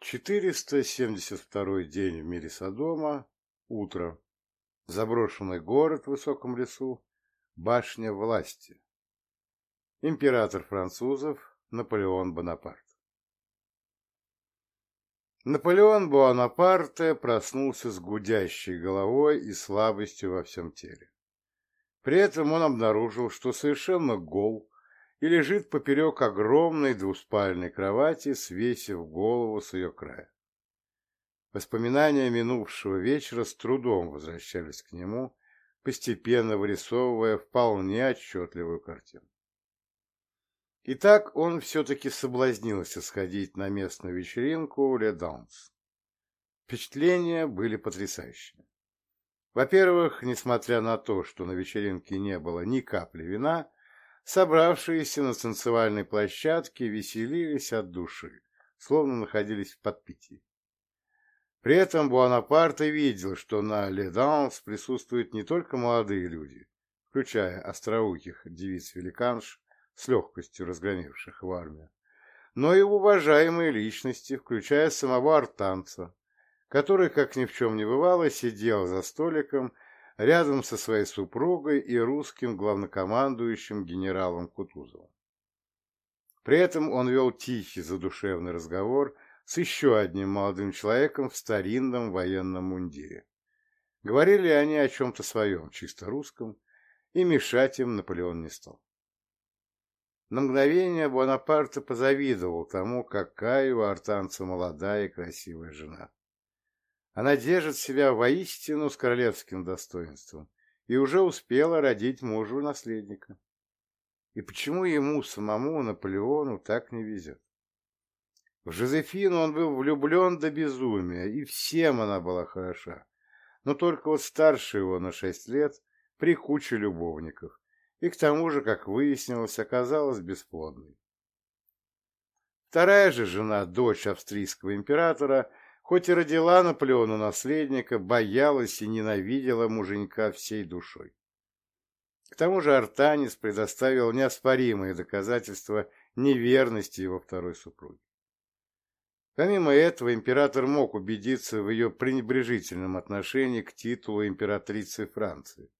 472 день в мире Содома. Утро. Заброшенный город в высоком лесу. Башня власти. Император французов Наполеон Бонапарт. Наполеон Буанапарте проснулся с гудящей головой и слабостью во всем теле. При этом он обнаружил, что совершенно гол, и лежит поперек огромной двуспальной кровати, свесив голову с ее края. Воспоминания минувшего вечера с трудом возвращались к нему, постепенно вырисовывая вполне отчетливую картину. Итак, он все-таки соблазнился сходить на местную вечеринку «Ле Данс». Впечатления были потрясающими. Во-первых, несмотря на то, что на вечеринке не было ни капли вина, Собравшиеся на танцевальной площадке веселились от души, словно находились в подпитии. При этом Буанапарте видел, что на Леданс присутствуют не только молодые люди, включая остроухих девиц-великанш, с легкостью разгромивших в армию, но и уважаемые личности, включая самого артанца, который, как ни в чем не бывало, сидел за столиком рядом со своей супругой и русским главнокомандующим генералом Кутузовым. При этом он вел тихий задушевный разговор с еще одним молодым человеком в старинном военном мундире. Говорили они о чем-то своем, чисто русском, и мешать им Наполеон не стал. На мгновение Бонапарте позавидовал тому, какая у артанца молодая и красивая жена. Она держит себя воистину с королевским достоинством и уже успела родить мужу наследника. И почему ему самому, Наполеону, так не везет? В Жозефину он был влюблен до безумия, и всем она была хороша. Но только вот старше его на шесть лет при куче любовников, и к тому же, как выяснилось, оказалась бесплодной. Вторая же жена, дочь австрийского императора, Хоть и родила Наполеону наследника, боялась и ненавидела муженька всей душой. К тому же Артанис предоставил неоспоримые доказательства неверности его второй супруги. Помимо этого, император мог убедиться в ее пренебрежительном отношении к титулу императрицы Франции,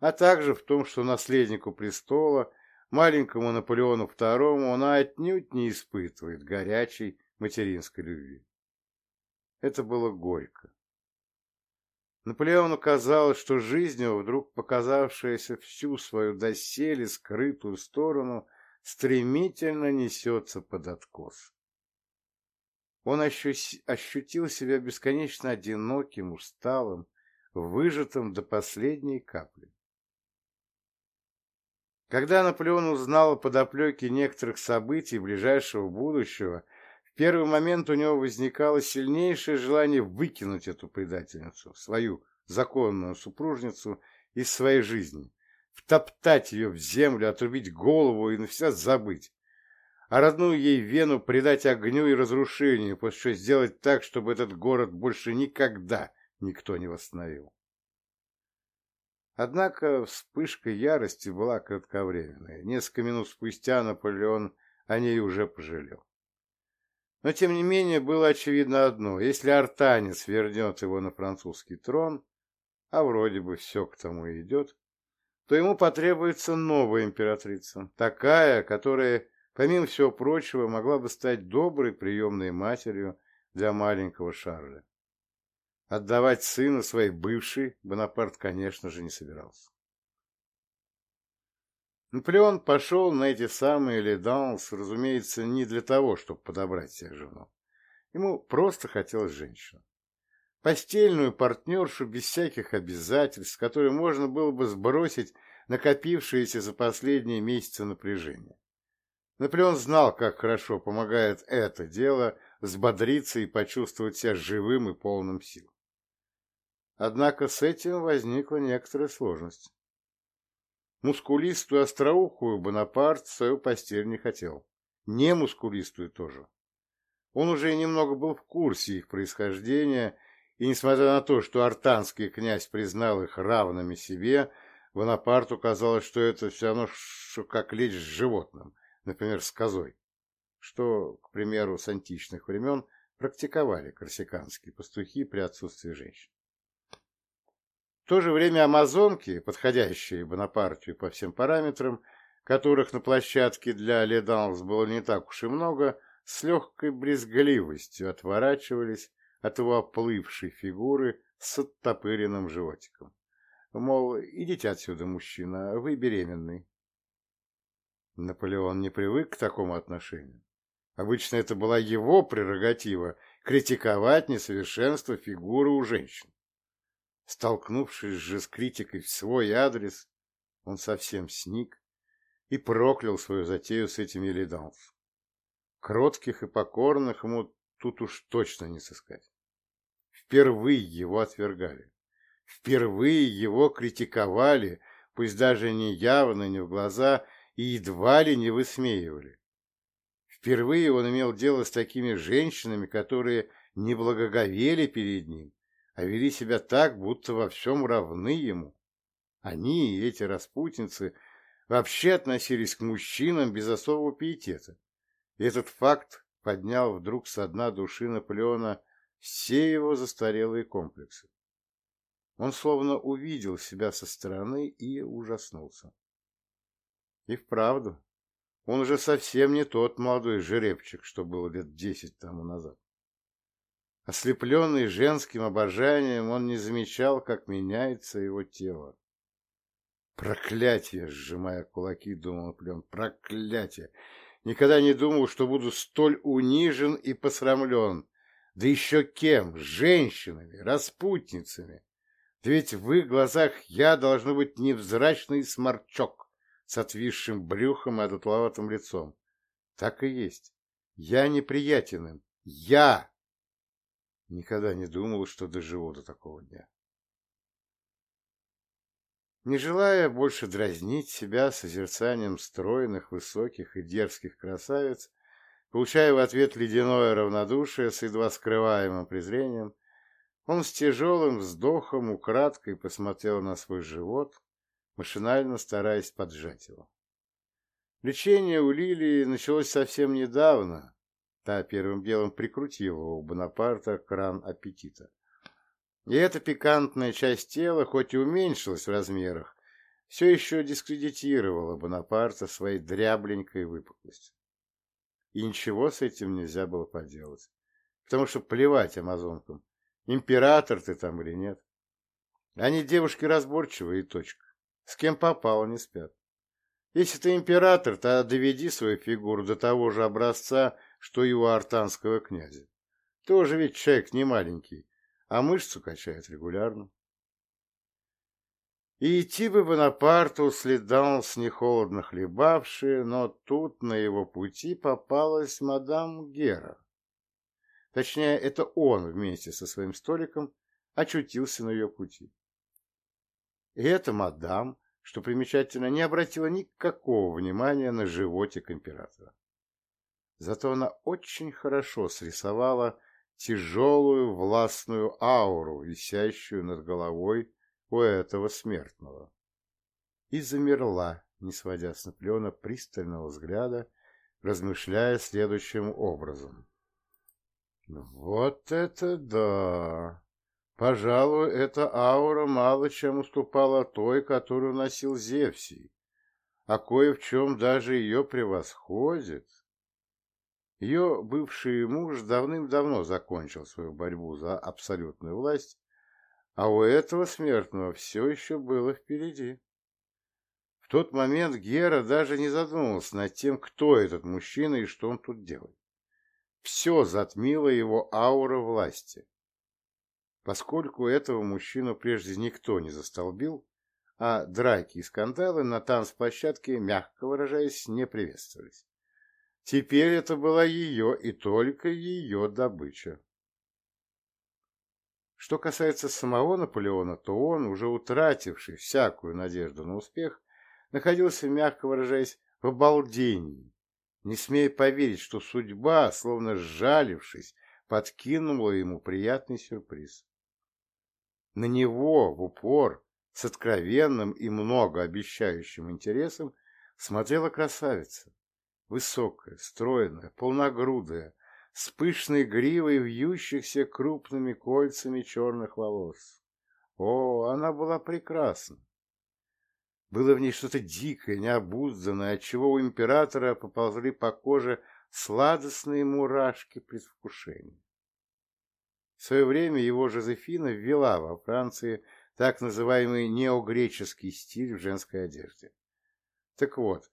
а также в том, что наследнику престола, маленькому Наполеону II, она отнюдь не испытывает горячей материнской любви. Это было горько. Наполеону казалось, что жизнь его, вдруг показавшаяся всю свою доселе скрытую сторону, стремительно несется под откос. Он ощутил себя бесконечно одиноким, усталым, выжатым до последней капли. Когда Наполеон узнал о подоплеке некоторых событий ближайшего будущего в первый момент у него возникало сильнейшее желание выкинуть эту предательницу, свою законную супружницу, из своей жизни, втоптать ее в землю, отрубить голову и навсегда забыть, а родную ей вену предать огню и разрушению, после чего сделать так, чтобы этот город больше никогда никто не восстановил. Однако вспышка ярости была кратковременной. Несколько минут спустя Наполеон о ней уже пожалел. Но, тем не менее, было очевидно одно. Если артанец вернет его на французский трон, а вроде бы все к тому и идет, то ему потребуется новая императрица, такая, которая, помимо всего прочего, могла бы стать доброй приемной матерью для маленького Шарля. Отдавать сына своей бывшей Бонапарт, конечно же, не собирался. Наполеон пошел на эти самые Леданс, разумеется, не для того, чтобы подобрать себе жену. Ему просто хотелось женщину. Постельную партнершу без всяких обязательств, которой можно было бы сбросить накопившееся за последние месяцы напряжение. Наполеон знал, как хорошо помогает это дело взбодриться и почувствовать себя живым и полным сил. Однако с этим возникла некоторая сложность. Мускулистую остроухую Бонапарт свою постель не хотел. Не мускулистую тоже. Он уже немного был в курсе их происхождения, и, несмотря на то, что артанский князь признал их равными себе, Бонапарту казалось, что это все равно, что как лечь с животным, например, с козой, что, к примеру, с античных времен практиковали корсиканские пастухи при отсутствии женщин. В то же время амазонки, подходящие Бонапартию по всем параметрам, которых на площадке для Леданс было не так уж и много, с легкой брезгливостью отворачивались от его оплывшей фигуры с оттопыренным животиком. Мол, идите отсюда, мужчина, вы беременный. Наполеон не привык к такому отношению. Обычно это была его прерогатива – критиковать несовершенство фигуры у женщин. Столкнувшись же с критикой в свой адрес, он совсем сник и проклял свою затею с этим Елиданс. Кротких и покорных ему тут уж точно не сыскать. Впервые его отвергали. Впервые его критиковали, пусть даже не явно, не в глаза, и едва ли не высмеивали. Впервые он имел дело с такими женщинами, которые не благоговели перед ним, а вели себя так, будто во всем равны ему. Они, эти распутницы, вообще относились к мужчинам без особого пиетета. И этот факт поднял вдруг со дна души Наполеона все его застарелые комплексы. Он словно увидел себя со стороны и ужаснулся. И вправду, он уже совсем не тот молодой жеребчик, что был лет десять тому назад. Ослепленный женским обожанием, он не замечал, как меняется его тело. Проклятие, сжимая кулаки, думал Наполеон, проклятие! Никогда не думал, что буду столь унижен и посрамлен. Да еще кем? Женщинами, распутницами. Да ведь в их глазах я должно быть невзрачный сморчок с отвисшим брюхом и одутловатым лицом. Так и есть. Я неприятен Я! Никогда не думал, что доживу до такого дня. Не желая больше дразнить себя созерцанием стройных, высоких и дерзких красавиц, получая в ответ ледяное равнодушие с едва скрываемым презрением, он с тяжелым вздохом украдкой посмотрел на свой живот, машинально стараясь поджать его. Лечение у Лилии началось совсем недавно, Та первым делом прикрутила у Бонапарта кран аппетита. И эта пикантная часть тела, хоть и уменьшилась в размерах, все еще дискредитировала Бонапарта своей дрябленькой выпуклостью. И ничего с этим нельзя было поделать, потому что плевать амазонкам, император ты там или нет. Они девушки разборчивые точка. С кем попало, не спят. Если ты император, то доведи свою фигуру до того же образца, что и у артанского князя. Тоже ведь человек не маленький, а мышцу качает регулярно. И идти бы Бонапарту следам с нехолодно хлебавшие, но тут на его пути попалась мадам Гера. Точнее, это он вместе со своим столиком очутился на ее пути. И эта мадам, что примечательно, не обратила никакого внимания на животик императора. Зато она очень хорошо срисовала тяжелую властную ауру, висящую над головой у этого смертного. И замерла, не сводя с Наполеона пристального взгляда, размышляя следующим образом. «Вот это да! Пожалуй, эта аура мало чем уступала той, которую носил Зевсий, а кое в чем даже ее превосходит». Ее бывший муж давным-давно закончил свою борьбу за абсолютную власть, а у этого смертного все еще было впереди. В тот момент Гера даже не задумывался над тем, кто этот мужчина и что он тут делает. Все затмило его аура власти. Поскольку этого мужчину прежде никто не застолбил, а драки и скандалы на танцплощадке, мягко выражаясь, не приветствовались. Теперь это была ее и только ее добыча. Что касается самого Наполеона, то он, уже утративший всякую надежду на успех, находился, мягко выражаясь, в обалдении, не смея поверить, что судьба, словно сжалившись, подкинула ему приятный сюрприз. На него в упор, с откровенным и многообещающим интересом, смотрела красавица Высокая, стройная, полногрудая, с пышной гривой вьющихся крупными кольцами черных волос. О, она была прекрасна! Было в ней что-то дикое, необузданное, отчего у императора поползли по коже сладостные мурашки предвкушения. В свое время его Жозефина ввела во Франции так называемый неогреческий стиль в женской одежде. Так вот,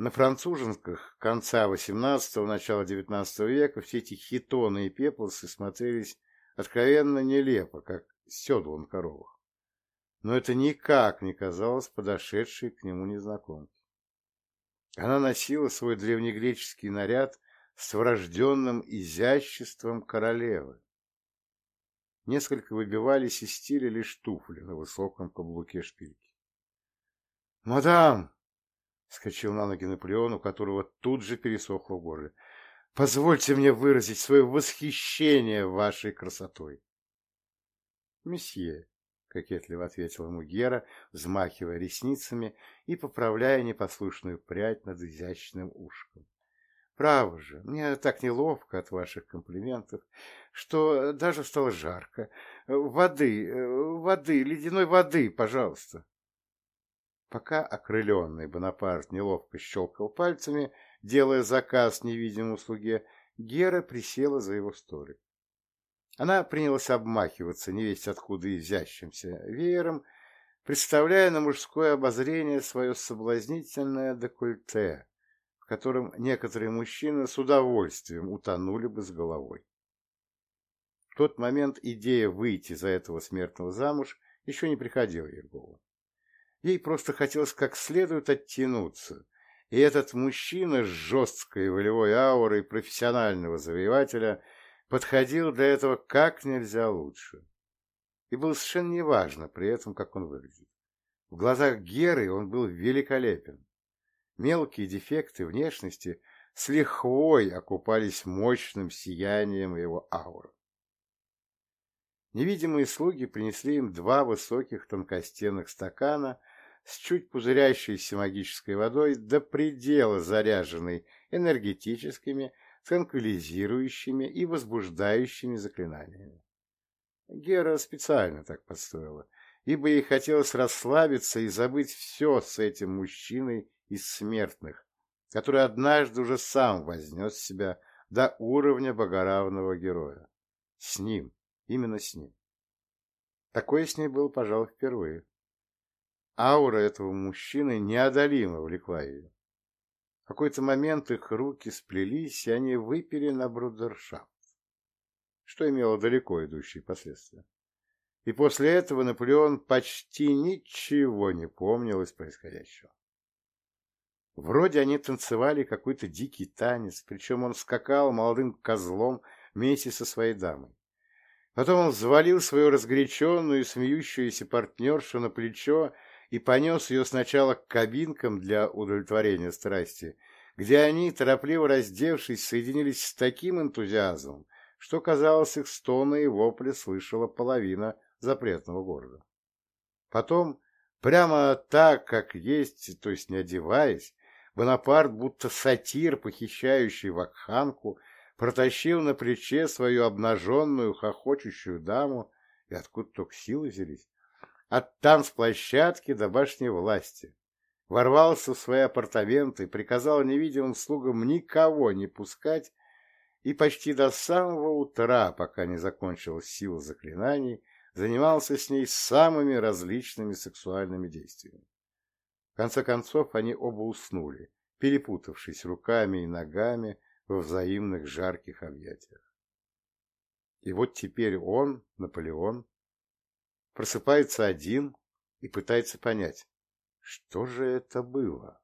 на француженках конца XVIII – начала XIX века все эти хитоны и пеплосы смотрелись откровенно нелепо, как седла на коровах но это никак не казалось подошедшей к нему незнакомке. Она носила свой древнегреческий наряд с врожденным изяществом королевы. Несколько выбивались из стиля лишь туфли на высоком каблуке шпильки. «Мадам!» — скачал на ноги Наполеон, у которого тут же пересохло в горле. «Позвольте мне выразить свое восхищение вашей красотой!» «Месье!» — кокетливо ответила ему Гера, взмахивая ресницами и поправляя непослушную прядь над изящным ушком. Право же, мне так неловко от ваших комплиментов, что даже стало жарко. Воды, воды, ледяной воды, пожалуйста. Пока окрыленный Бонапарт неловко щелкал пальцами, делая заказ невидимому слуге, Гера присела за его столик. Она принялась обмахиваться невесть откуда изящимся веером, представляя на мужское обозрение свое соблазнительное декольте, в котором некоторые мужчины с удовольствием утонули бы с головой. В тот момент идея выйти за этого смертного замуж еще не приходила ей в голову. Ей просто хотелось как следует оттянуться, и этот мужчина с жесткой волевой аурой профессионального завоевателя – подходил для этого как нельзя лучше. И было совершенно неважно при этом, как он выглядит. В глазах Геры он был великолепен. Мелкие дефекты внешности с лихвой окупались мощным сиянием его ауры. Невидимые слуги принесли им два высоких тонкостенных стакана с чуть пузырящейся магической водой до предела заряженной энергетическими, транквилизирующими и возбуждающими заклинаниями. Гера специально так подстроила, ибо ей хотелось расслабиться и забыть все с этим мужчиной из смертных, который однажды уже сам вознес себя до уровня богоравного героя. С ним, именно с ним. Такое с ней было, пожалуй, впервые. Аура этого мужчины неодолимо влекла ее какой-то момент их руки сплелись, и они выпили на брудершафт, что имело далеко идущие последствия. И после этого Наполеон почти ничего не помнил из происходящего. Вроде они танцевали какой-то дикий танец, причем он скакал молодым козлом вместе со своей дамой. Потом он взвалил свою разгоряченную и смеющуюся партнершу на плечо и понес ее сначала к кабинкам для удовлетворения страсти, где они, торопливо раздевшись, соединились с таким энтузиазмом, что, казалось, их стоны и вопли слышала половина запретного города. Потом, прямо так, как есть, то есть не одеваясь, Бонапарт, будто сатир, похищающий вакханку, протащил на плече свою обнаженную, хохочущую даму, и откуда только силы взялись, от танцплощадки до башни власти. Ворвался в свои апартаменты, приказал невидимым слугам никого не пускать и почти до самого утра, пока не закончилась сила заклинаний, занимался с ней самыми различными сексуальными действиями. В конце концов они оба уснули, перепутавшись руками и ногами во взаимных жарких объятиях. И вот теперь он, Наполеон, просыпается один и пытается понять, что же это было.